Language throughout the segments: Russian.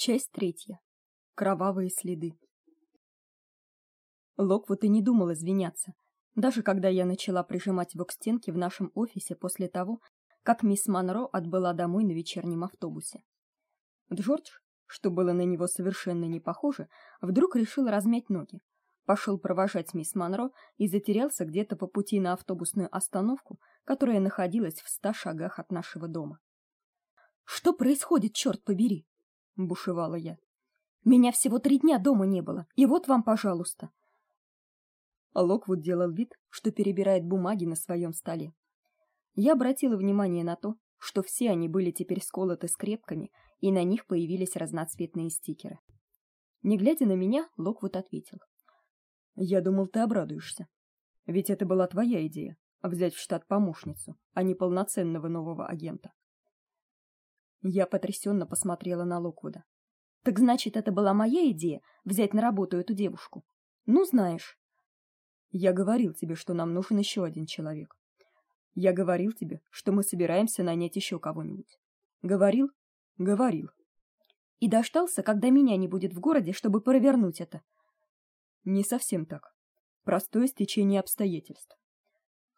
Часть третья. Кровавые следы. Локвуд и не думал извиняться, даже когда я начала прижимать его к стенке в нашем офисе после того, как мисс Манро отбыла домой на вечернем автобусе. Джордж, что было на него совершенно не похоже, вдруг решил размять ноги, пошел провожать мисс Манро и затерялся где-то по пути на автобусную остановку, которая находилась в ста шагах от нашего дома. Что происходит, черт побери? Бушевала я. Меня всего три дня дома не было, и вот вам, пожалуйста. Локвуд делал вид, что перебирает бумаги на своем столе. Я обратила внимание на то, что все они были теперь сколоты скрепками, и на них появились разноцветные стикеры. Не глядя на меня, Локвуд ответил: "Я думал, ты обрадуешься. Ведь это была твоя идея взять в штат помощницу, а не полноценного нового агента". Я потрясенно посмотрела на Локвуда. Так значит, это была моя идея взять на работу эту девушку. Ну, знаешь. Я говорил тебе, что нам нужен еще один человек. Я говорил тебе, что мы собираемся нанять еще кого-нибудь. Говорил? Говорил. И дождался, когда меня не будет в городе, чтобы провернуть это. Не совсем так. Простое стечение обстоятельств.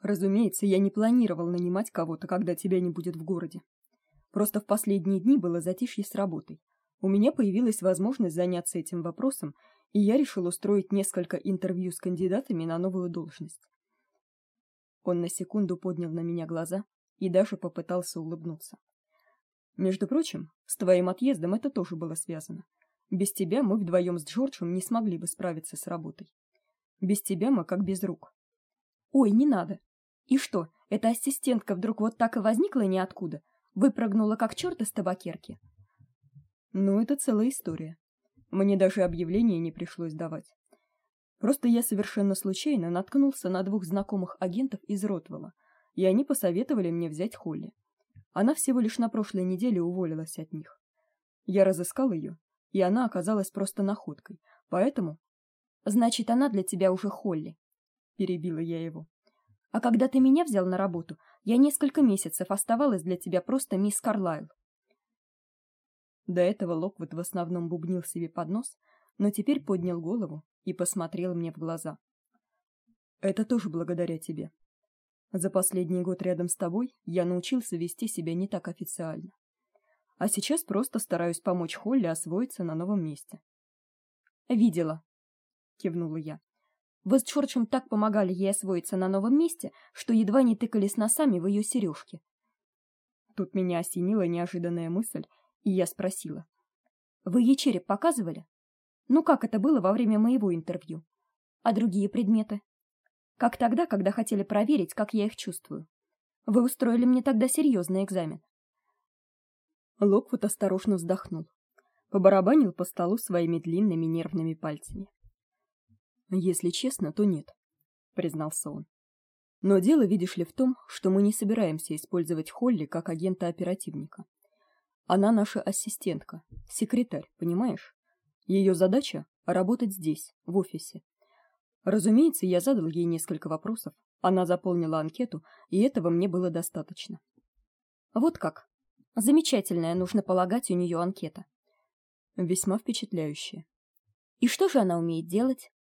Разумеется, я не планировал нанимать кого-то, когда тебя не будет в городе. Просто в последние дни было затишье с работой. У меня появилась возможность заняться этим вопросом, и я решил устроить несколько интервью с кандидатами на новую должность. Он на секунду поднял на меня глаза и даже попытался улыбнуться. Между прочим, с твоим отъездом это тоже было связано. Без тебя мы вдвоем с Джорджем не смогли бы справиться с работой. Без тебя мы как без рук. Ой, не надо. И что, эта ассистентка вдруг вот так и возникла ниоткуда? Выпрыгнула как чёрт из табакерки. Ну, это целая история. Мне даже объявление не пришлось давать. Просто я совершенно случайно наткнулся на двух знакомых агентов из Ротвелла, и они посоветовали мне взять Холли. Она всего лишь на прошлой неделе уволилась от них. Я разыскал ее, и она оказалась просто находкой. Поэтому Значит, она для тебя уже Холли, перебила я его. А когда ты меня взял на работу, я несколько месяцев оставалась для тебя просто мисс Карлайл. До этого Локвуд в основном бубнил себе под нос, но теперь поднял голову и посмотрел мне в глаза. Это тоже благодаря тебе. За последний год рядом с тобой я научился вести себя не так официально. А сейчас просто стараюсь помочь Холли освоиться на новом месте. Видела, кивнула я. Вы с Чорчем так помогали ей освоиться на новом месте, что едва не тыкались носами в ее сережки. Тут меня осенила неожиданная мысль, и я спросила: "Вы ей череп показывали? Ну как это было во время моего интервью? А другие предметы? Как тогда, когда хотели проверить, как я их чувствую? Вы устроили мне тогда серьезный экзамен?" Локвуд осторожно вздохнул, побарабанил по столу своими длинными нервными пальцами. Если честно, то нет, признался он. Но дело, видишь ли, в том, что мы не собираемся использовать Холли как агента-оперативника. Она наша ассистентка, секретарь, понимаешь? Ее задача работать здесь, в офисе. Разумеется, я задал ей несколько вопросов. Она заполнила анкету, и этого мне было достаточно. Вот как. Замечательная, нужно полагать, у нее анкета. Весьма впечатляющая. И что же она умеет делать?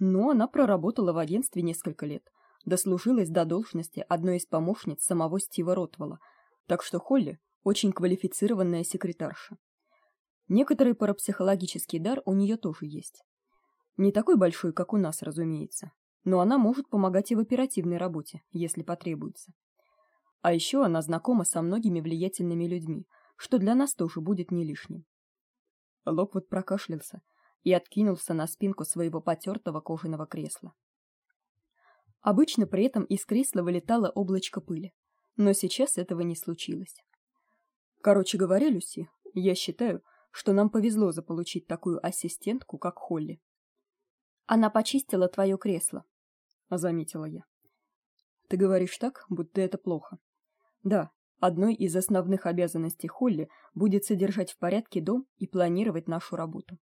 Но она проработала в агентстве несколько лет, дослужилась до должности одной из помощниц самого Стива Ротвелла, так что Холли очень квалифицированная секретарша. Некоторый парапсихологический дар у нее тоже есть. Не такой большой, как у нас, разумеется, но она может помогать и в оперативной работе, если потребуется. А еще она знакома со многими влиятельными людьми, что для нас тоже будет не лишним. Локвуд прокашлялся, и откинулся на спинку своего потертого кожаного кресла. Обычно при этом из кресла вылетало облачко пыли, но сейчас этого не случилось. Короче говоря, Люси, я считаю, что нам повезло заполучить такую ассистентку, как Холли. Она почистила твое кресло, заметила я. Ты говоришь так, будто это плохо. Да, одной из основных обязанностей Холли будет содержать в порядке дом и планировать нашу работу.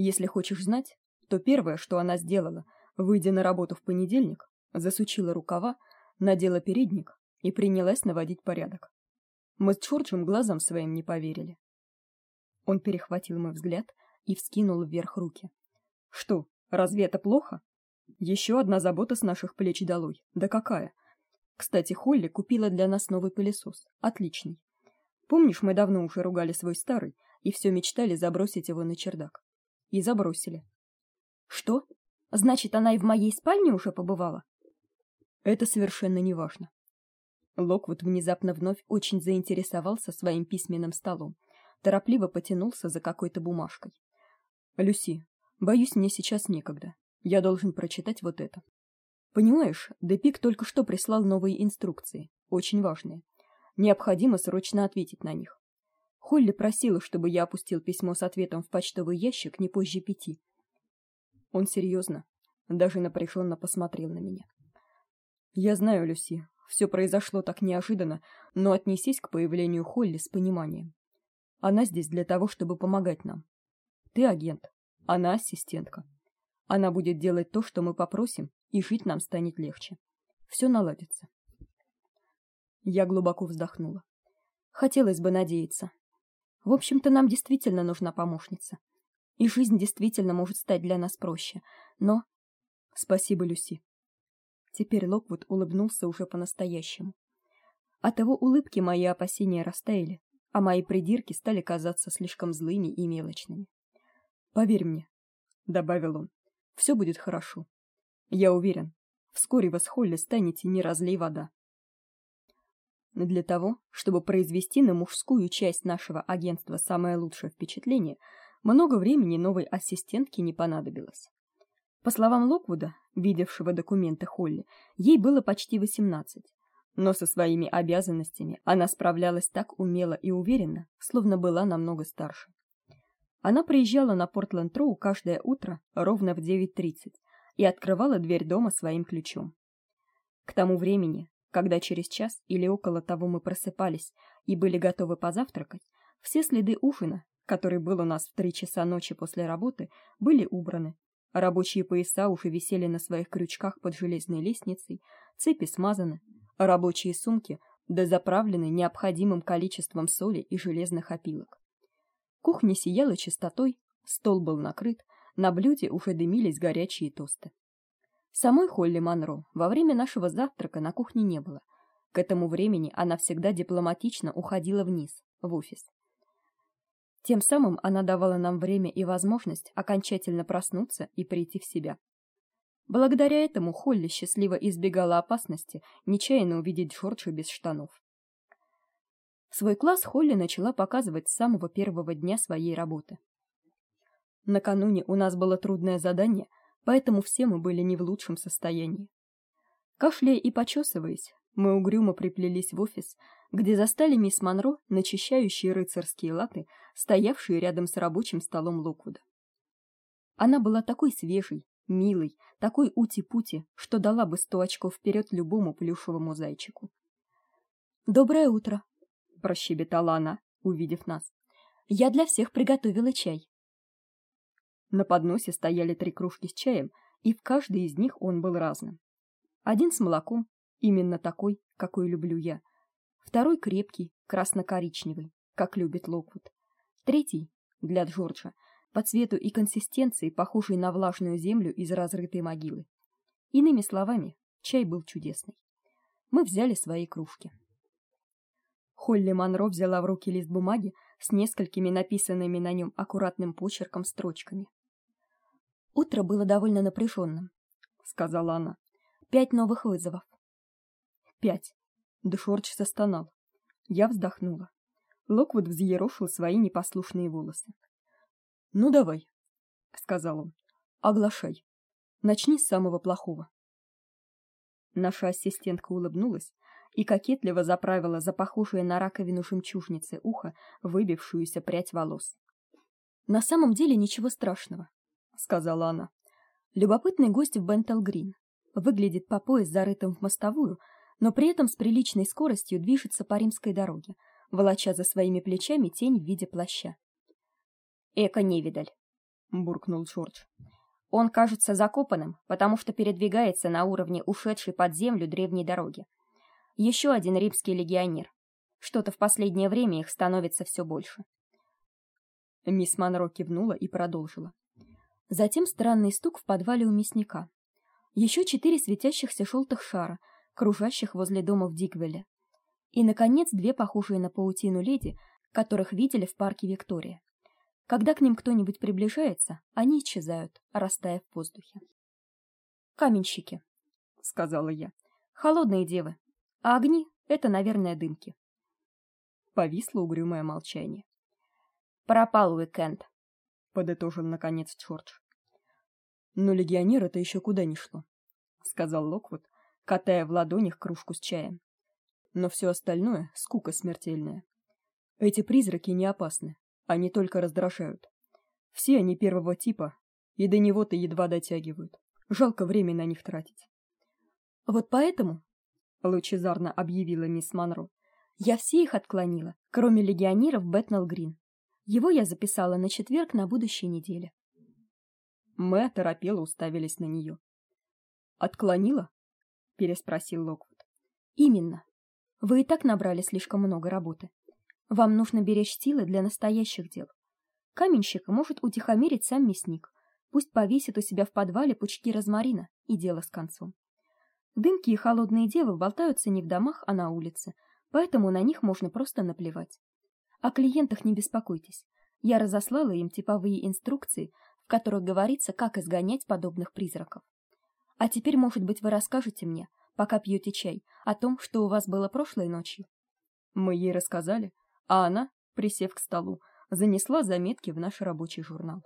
Если хочешь знать, то первое, что она сделала, выйдя на работу в понедельник, засучила рукава, надела передник и принялась наводить порядок. Мы с Чорчем глазам своим не поверили. Он перехватил мой взгляд и вскинул вверх руки. Что, разве это плохо? Еще одна забота с наших плеч долой. Да какая? Кстати, Холли купила для нас новый пылесос. Отличный. Помнишь, мы давно уже ругали свой старый и все мечтали забросить его на чердак. И забросили. Что? Значит, она и в моей спальне уже побывала? Это совершенно неважно. Локвуд внезапно вновь очень заинтересовался своим письменным столом, торопливо потянулся за какой-то бумажкой. Люси, боюсь, мне сейчас некогда. Я должен прочитать вот это. Понимаешь, Депик только что прислал новые инструкции, очень важные. Необходимо срочно ответить на них. Холли просила, чтобы я опустил письмо с ответом в почтовый ящик не позже пяти. Он серьезно, даже напряженно посмотрел на меня. Я знаю, Люси, все произошло так неожиданно, но отнесись к появлению Холли с пониманием. Она здесь для того, чтобы помогать нам. Ты агент, она ассистентка. Она будет делать то, что мы попросим, и жить нам станет легче. Все наладится. Я глубоко вздохнула. Хотелось бы надеяться. В общем-то, нам действительно нужна помощница. И жизнь действительно может стать для нас проще. Но спасибо, Люси. Теперь Локвуд улыбнулся уже по-настоящему. От его улыбки мои опасения растаяли, а мои придирки стали казаться слишком злыми и мелочными. Поверь мне, добавил он. все будет хорошо. Я уверен, вскоре вы с Холли станете не разлей вода. Для того, чтобы произвести на мужскую часть нашего агентства самое лучшее впечатление, много времени новой ассистентке не понадобилось. По словам Локвуда, видевшего документы Холли, ей было почти восемнадцать, но со своими обязанностями она справлялась так умело и уверенно, словно была намного старше. Она приезжала на Портленд-Роу каждое утро ровно в 9:30 и открывала дверь дома своим ключом. К тому времени, когда через час или около того мы просыпались и были готовы позавтракать, все следы ужина, который был у нас в три часа ночи после работы, были убраны. Рабочие пояса уже висели на своих крючках под железной лестницей, цепи смазаны, рабочие сумки дозаправлены необходимым количеством соли и железных опилок. Кухня сияла чистотой, стол был накрыт, на блюде уже дымились горячие тосты. Самой Холли Манро во время нашего завтрака на кухне не было. К этому времени она всегда дипломатично уходила вниз, в офис. Тем самым она давала нам время и возможность окончательно проснуться и прийти в себя. Благодаря этому Холли счастливо избегала опасности нечаянно увидеть Джорджа без штанов. Свой класс Холли начала показывать с самого первого дня своей работы. Накануне у нас было трудное задание, поэтому все мы были не в лучшем состоянии. Кашляя и почесываясь, мы угрюмо приплелись в офис, где застали мисс Монро, начищающей рыцарские латы, стоявшие рядом с рабочим столом Локвуда. Она была такой свежей, милой, такой ути-пути, что дала бы сто очков вперед любому плюшевому зайчику. Доброе утро, прощебетала она, увидев нас. Я для всех приготовила чай. На подносе стояли три кружки с чаем, и в каждой из них он был разным. Один с молоком, именно такой, какой люблю я. Второй крепкий, красно-коричневый, как любит Локвуд. Третий для Джорджа, по цвету и консистенции похожий на влажную землю из разрытой могилы. Иными словами, чай был чудесный. Мы взяли свои кружки. Холли Манро взяла в руки лист бумаги с несколькими написанными на нем аккуратным почерком строчками. Утро было довольно напряженным, сказала она. Пять новых вызовов. Пять. Душорч застонал. Я вздохнула. Локвуд взъерошил свои непослушные волосы. Ну давай, сказал он. Оглашай. Начни с самого плохого. Наша ассистентка улыбнулась и кокетливо заправила за похожее на раковину жемчужницы ухо выбившуюся прядь волос. На самом деле ничего страшного, сказала она. Любопытный гость в Бентел-Грин. Выглядит по пояс зарытым в мостовую, но при этом с приличной скоростью движется по римской дороге, волоча за своими плечами тень в виде плаща. Эко невидаль, буркнул Джордж. Он кажется закопанным, потому что передвигается на уровне ушедшей под землю древней дороги. Еще один римский легионер. Что-то в последнее время их становится все больше. Мисс Манро кивнула и продолжила. Затем странный стук в подвале у мясника. Еще четыре светящихся желтых шара, кружащих возле дома в Диквеле. И наконец две похожие на паутину леди, которых видели в парке Виктория. Когда к ним кто-нибудь приближается, они исчезают, растаяв в воздухе. Каменщики, сказала я. Холодные девы. А огни это, наверное, дымки. Повисло угрюмое молчание. Пропал уикенд, подытожил наконец Джордж. Но легионер это еще куда ни шло, сказал Локвуд, катая в ладонях кружку с чаем. Но все остальное скука смертельная. Эти призраки не опасны, они только раздражают. Все они первого типа, и до него-то едва дотягивают. Жалко время на них тратить. Вот поэтому, лучезарно объявила мисс Манро, я все их отклонила, кроме легионеров Бэтнелл Грин. Его я записала на четверг на будущей неделе. Мы оторопело уставились на нее. Отклонила? переспросил Локвуд. Именно. Вы и так набрали слишком много работы. Вам нужно беречь силы для настоящих дел. Каменщика может утихомирить сам мясник. Пусть повесит у себя в подвале пучки розмарина, и дело с концом. Дымки и холодные девы болтаются не в домах, а на улице, поэтому на них можно просто наплевать. О клиентах не беспокойтесь. Я разослала им типовые инструкции, в которых говорится, как изгонять подобных призраков. А теперь, может быть, вы расскажете мне, пока пьете чай, о том, что у вас было прошлой ночью. Мы ей рассказали, а она, присев к столу, занесла заметки в наш рабочий журнал.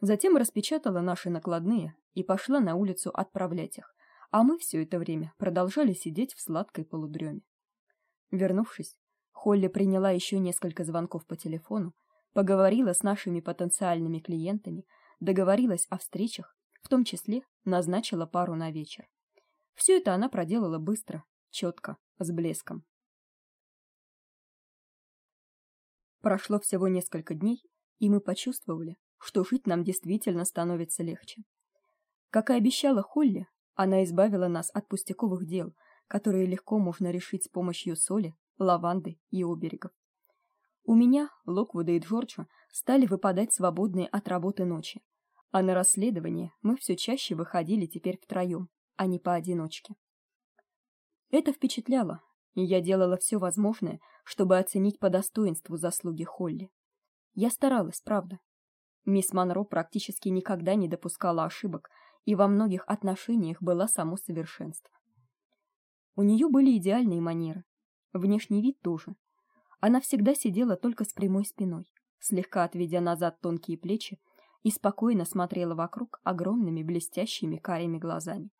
Затем распечатала наши накладные и пошла на улицу отправлять их, а мы все это время продолжали сидеть в сладкой полудреме. Вернувшись, Холли приняла еще несколько звонков по телефону, поговорила с нашими потенциальными клиентами, договорилась о встречах, в том числе назначила пару на вечер. Все это она проделала быстро, четко, с блеском. Прошло всего несколько дней, и мы почувствовали, что жить нам действительно становится легче. Как и обещала Холли, она избавила нас от пустяковых дел, которые легко можно решить с помощью соли, лаванды и оберегов. У меня, Локвуда и Джорджа стали выпадать свободные от работы ночи, а на расследование мы все чаще выходили теперь втроем, а не поодиночке. Это впечатляло, и я делала все возможное, чтобы оценить по достоинству заслуги Холли. Я старалась, правда. Мисс Манро практически никогда не допускала ошибок и во многих отношениях была само совершенство. У нее были идеальные манеры, Внешний вид тоже. Она всегда сидела только с прямой спиной, слегка отведя назад тонкие плечи и спокойно смотрела вокруг огромными блестящими карими глазами.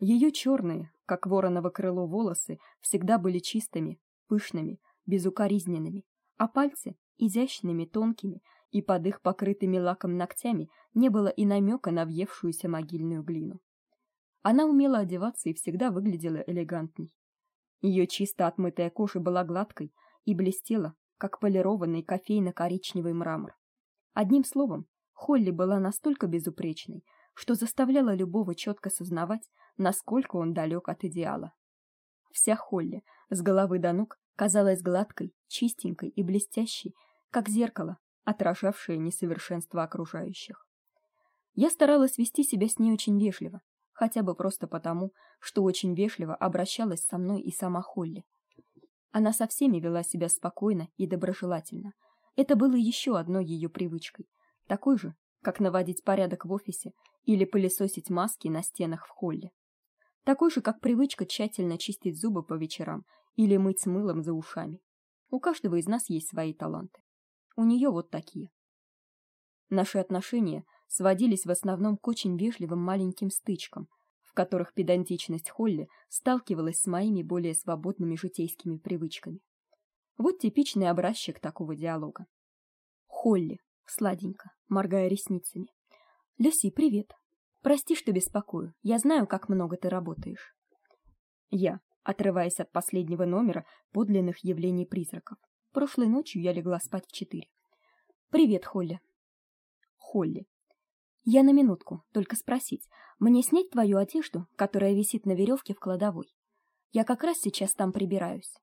Ее черные, как вороново крыло, волосы всегда были чистыми, пышными, безукоризненными, а пальцы изящными, тонкими, и под их покрытыми лаком ногтями не было и намека на въевшуюся могильную глину. Она умела одеваться и всегда выглядела элегантней. Ее чисто отмытая кожа была гладкой и блестела, как полированный кофейно-коричневый мрамор. Одним словом, Холли была настолько безупречной, что заставляла любого четко сознавать, насколько он далек от идеала. Вся Холли, с головы до ног, казалась гладкой, чистенькой и блестящей, как зеркало, отражавшее несовершенство окружающих. Я старалась вести себя с ней очень вежливо, хотя бы просто потому, что очень вежливо обращалась со мной и сама Холли. Она со всеми вела себя спокойно и доброжелательно. Это было еще одной ее привычкой, такой же, как наводить порядок в офисе или пылесосить маски на стенах в холле. Такой же, как привычка тщательно чистить зубы по вечерам или мыть с мылом за ушами. У каждого из нас есть свои таланты. У нее вот такие. Наши отношения сводились в основном к очень вежливым маленьким стычкам, в которых педантичность Холли сталкивалась с моими более свободными житейскими привычками. Вот типичный образчик такого диалога. Холли, сладенько, моргая ресницами. Люси, привет. Прости, что беспокою. Я знаю, как много ты работаешь. Я, отрываясь от последнего номера подлинных явлений призраков. Прошлой ночью я легла спать в четыре. Привет, Холли. Холли, я на минутку, только спросить. Мне снять твою одежду, которая висит на веревке в кладовой? Я как раз сейчас там прибираюсь.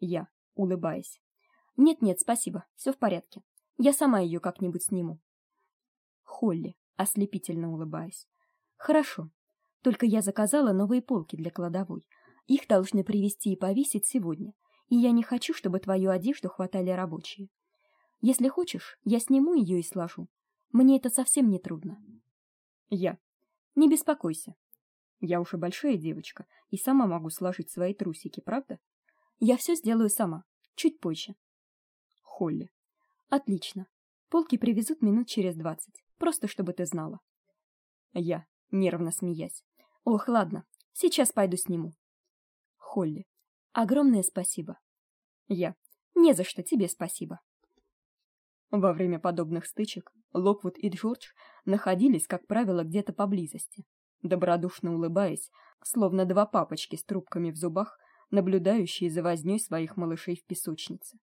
Я, улыбаясь. Нет-нет, спасибо, все в порядке. Я сама ее как-нибудь сниму. Холли, ослепительно улыбаясь. Хорошо. Только я заказала новые полки для кладовой. Их должны привезти и повесить сегодня. И я не хочу, чтобы твою одежду хватали рабочие. Если хочешь, я сниму ее и сложу. Мне это совсем не трудно. Я. Не беспокойся. Я уже большая девочка и сама могу сложить свои трусики, правда? Я все сделаю сама, чуть позже. Холли. Отлично. Полки привезут минут через двадцать, просто чтобы ты знала. Я, нервно смеясь. Ох, ладно. Сейчас пойду сниму. Холли. Огромное спасибо. Я. Не за что тебе спасибо. Во время подобных стычек Локвуд и Джордж находились, как правило, где-то поблизости, добродушно улыбаясь, словно два папочки с трубками в зубах, наблюдающие за вознёй своих малышей в песочнице.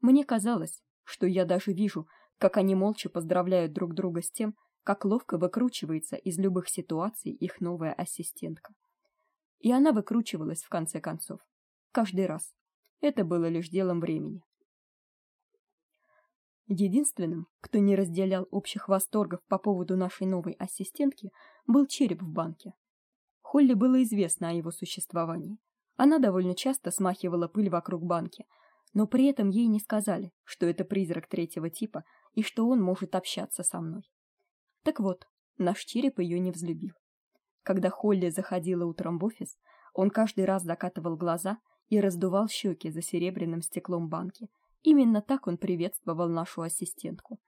Мне казалось, что я даже вижу, как они молча поздравляют друг друга с тем, как ловко выкручивается из любых ситуаций их новая ассистентка. И она выкручивалась в конце концов, каждый раз. Это было лишь делом времени. Единственным, кто не разделял общих восторгов по поводу нашей новой ассистентки, был череп в банке. Холли было известно о его существовании. Она довольно часто смахивала пыль вокруг банки, но при этом ей не сказали, что это призрак третьего типа и что он может общаться со мной. Так вот, наш череп ее не взлюбил. Когда Холли заходила утром в офис, он каждый раз закатывал глаза и раздувал щеки за серебряным стеклом банки, Именно так он приветствовал нашу ассистентку.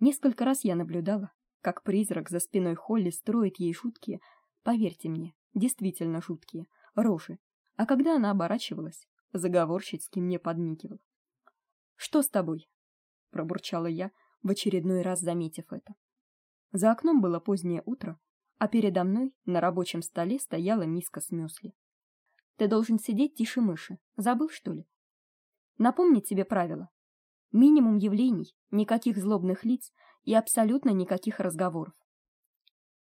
Несколько раз я наблюдала, как призрак за спиной Холли строит ей жуткие, поверьте мне, действительно жуткие рожи. А когда она оборачивалась, заговорщицки мне подмигивал. Что с тобой? пробурчала я, в очередной раз заметив это. За окном было позднее утро, а передо мной на рабочем столе стояла миска с мюсли. Ты должен сидеть тише мыши. Забыл, что ли? Напомнить тебе правила. Минимум явлений, никаких злобных лиц и абсолютно никаких разговоров.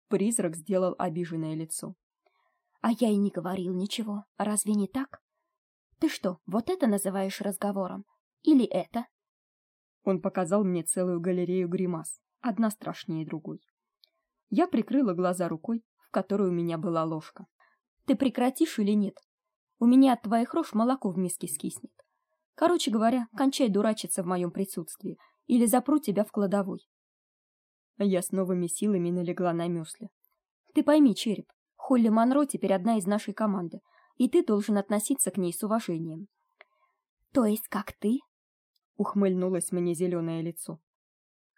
Призрак сделал обиженное лицо. А я и не говорил ничего. Разве не так? Ты что, вот это называешь разговором или это? Он показал мне целую галерею гримас, одна страшнее другой. Я прикрыла глаза рукой, в которой у меня была ложка. Ты прекратишь или нет? У меня от твоих рож молоко в миске скиснет. Короче говоря, кончай дурачиться в моем присутствии, или запру тебя в кладовой. Я с новыми силами налегла на мюсли. Ты пойми, череп, Холли Монро теперь одна из нашей команды, и ты должен относиться к ней с уважением. То есть как ты? Ухмыльнулось мне зеленое лицо.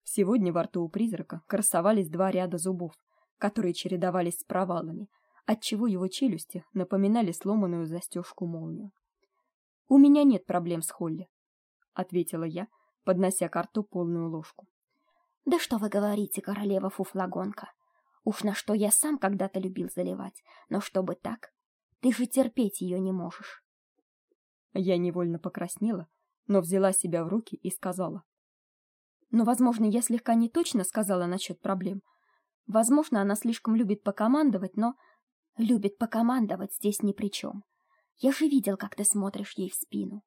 Сегодня во рту у призрака красовались два ряда зубов, которые чередовались с провалами, отчего его челюсти напоминали сломанную застежку молнию. У меня нет проблем с Холли, ответила я, поднося к рту полную ложку. Да что вы говорите, королева фуфлагонка? Уж на что я сам когда-то любил заливать, но чтобы так, ты же терпеть ее не можешь. Я невольно покраснела, но взяла себя в руки и сказала: "Ну, возможно, я слегка не точно сказала насчет проблем. Возможно, она слишком любит покомандовать, но любит покомандовать здесь ни при чем. Я же видел, как ты смотришь ей в спину.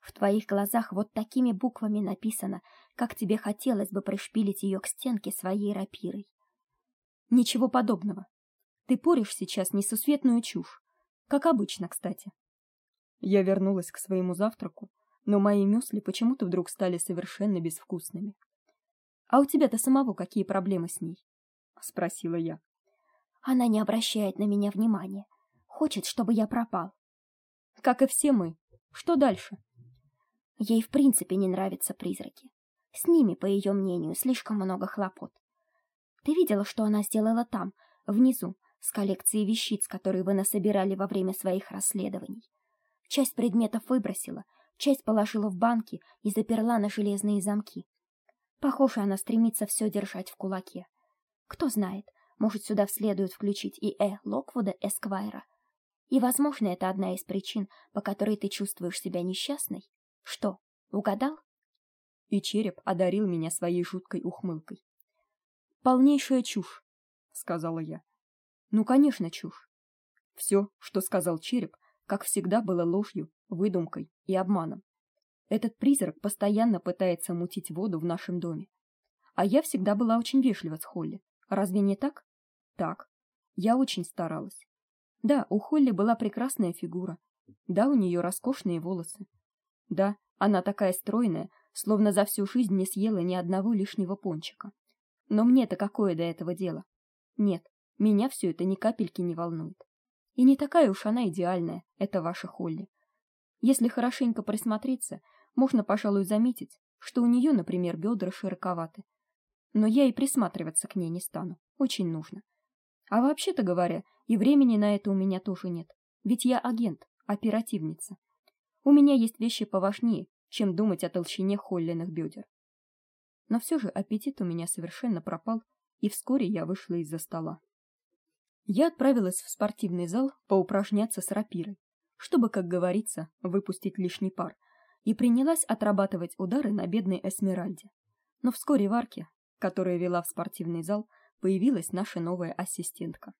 В твоих глазах вот такими буквами написано, как тебе хотелось бы пришпилить ее к стенке своей рапирой. Ничего подобного. Ты порешь сейчас несусветную чушь, как обычно, кстати. Я вернулась к своему завтраку, но мои мюсли почему-то вдруг стали совершенно безвкусными. А у тебя-то самого какие проблемы с ней? спросила я. Она не обращает на меня внимания. Хочет, чтобы я пропал как и все мы. Что дальше? Ей в принципе не нравятся призраки. С ними, по ее мнению, слишком много хлопот. Ты видела, что она сделала там, внизу, с коллекцией вещиц, которые вы насобирали во время своих расследований? Часть предметов выбросила, часть положила в банки и заперла на железные замки. Похоже, она стремится все держать в кулаке. Кто знает, может, сюда следует включить и Э. Локвуда Эсквайра, и, возможно, это одна из причин, по которой ты чувствуешь себя несчастной. Что, угадал? И череп одарил меня своей жуткой ухмылкой. Полнейшая чушь, сказала я. Ну, конечно, чушь. Все, что сказал череп, как всегда было ложью, выдумкой и обманом. Этот призрак постоянно пытается мутить воду в нашем доме. А я всегда была очень вежлива с Холли. Разве не так? Так. Я очень старалась. Да, у Холли была прекрасная фигура. Да, у нее роскошные волосы. Да, она такая стройная, словно за всю жизнь не съела ни одного лишнего пончика. Но мне-то какое до этого дело? Нет, меня все это ни капельки не волнует. И не такая уж она идеальная, это ваша Холли. Если хорошенько присмотреться, можно, пожалуй, заметить, что у нее, например, бедра широковаты. Но я и присматриваться к ней не стану. Очень нужно. А вообще-то говоря, и времени на это у меня тоже нет. Ведь я агент, оперативница. У меня есть вещи поважнее, чем думать о толщине Холлиных бедер. Но все же аппетит у меня совершенно пропал, и вскоре я вышла из-за стола. Я отправилась в спортивный зал поупражняться с рапирой, чтобы, как говорится, выпустить лишний пар, и принялась отрабатывать удары на бедной Эсмеральде. Но вскоре в арке, которая вела в спортивный зал, появилась наша новая ассистентка.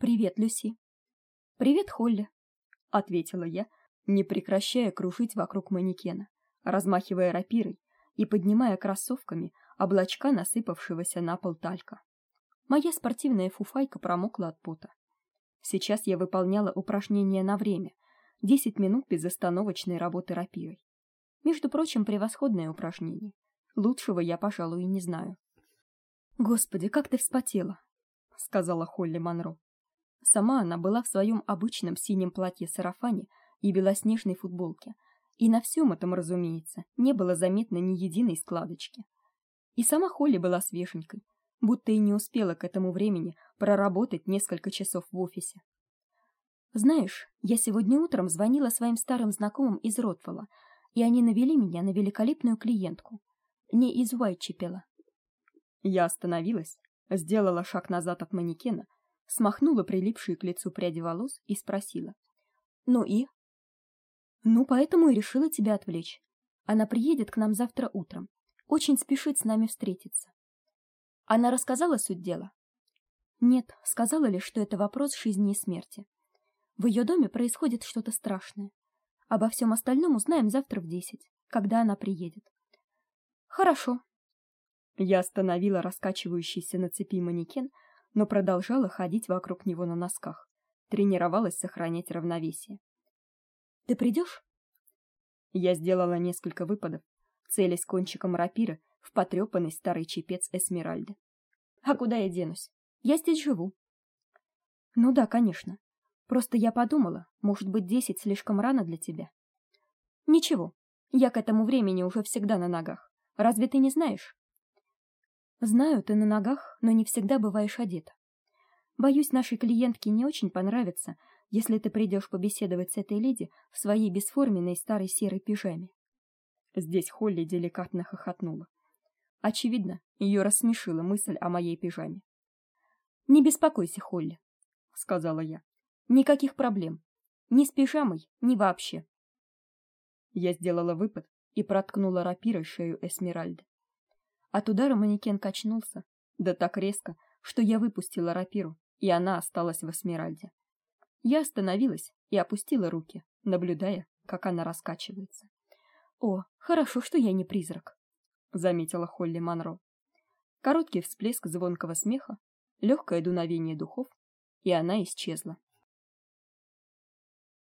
Привет, Люси. Привет, Холли, ответила я, не прекращая кружить вокруг манекена, размахивая рапирой и поднимая кроссовками облачка насыпавшегося на пол талька. Моя спортивная фуфайка промокла от пота. Сейчас я выполняла упражнения на время, 10 минут безостановочной работы рапирой. Между прочим, превосходное упражнение. Лучшего я, пожалуй, и не знаю. Господи, как ты вспотела, сказала Холли Манро. Сама она была в своем обычном синем платье-сарафане и белоснежной футболке, и на всем этом, разумеется, не было заметно ни единой складочки. И сама Холли была свеженькой, будто и не успела к этому времени проработать несколько часов в офисе. Знаешь, я сегодня утром звонила своим старым знакомым из Ротвелла, и они навели меня на великолепную клиентку, не из Уайтчепела. Я остановилась, сделала шаг назад от манекена, смахнула прилипшие к лицу пряди волос и спросила: "Ну и?" "Ну, поэтому и решила тебя отвлечь. Она приедет к нам завтра утром. Очень спешит с нами встретиться. Она рассказала суть дела? Нет, сказала лишь, что это вопрос жизни и смерти. В ее доме происходит что-то страшное. Обо всем остальном узнаем завтра в десять, когда она приедет. Хорошо. Я остановила раскачивающийся на цепи манекен, но продолжала ходить вокруг него на носках. Тренировалась сохранять равновесие. Ты придешь? Я сделала несколько выпадов, целясь кончиком рапира в потрепанный старый чепец Эсмеральды. А куда я денусь? Я здесь живу. Ну да, конечно. Просто я подумала, может быть, десять слишком рано для тебя. Ничего. Я к этому времени уже всегда на ногах. Разве ты не знаешь? Знаю, ты на ногах, но не всегда бываешь одета. Боюсь, нашей клиентке не очень понравится, если ты придешь побеседовать с этой леди в своей бесформенной старой серой пижаме. Здесь Холли деликатно хохотнула. Очевидно, ее рассмешила мысль о моей пижаме. Не беспокойся, Холли, сказала я. Никаких проблем. Ни с пижамой, ни вообще. Я сделала выпад и проткнула рапирой шею Эсмеральды. От удара манекен качнулся, да так резко, что я выпустила рапиру, и она осталась в Эсмеральде. Я остановилась и опустила руки, наблюдая, как она раскачивается. О, хорошо, что я не призрак заметила Холли Манро. Короткий всплеск звонкого смеха, легкое дуновение духов, и она исчезла.